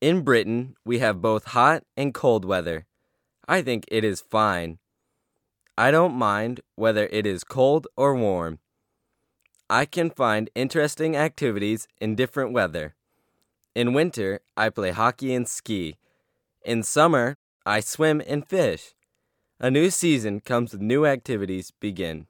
In Britain, we have both hot and cold weather. I think it is fine. I don't mind whether it is cold or warm. I can find interesting activities in different weather. In winter, I play hockey and ski. In summer, I swim and fish. A new season comes with new activities begin.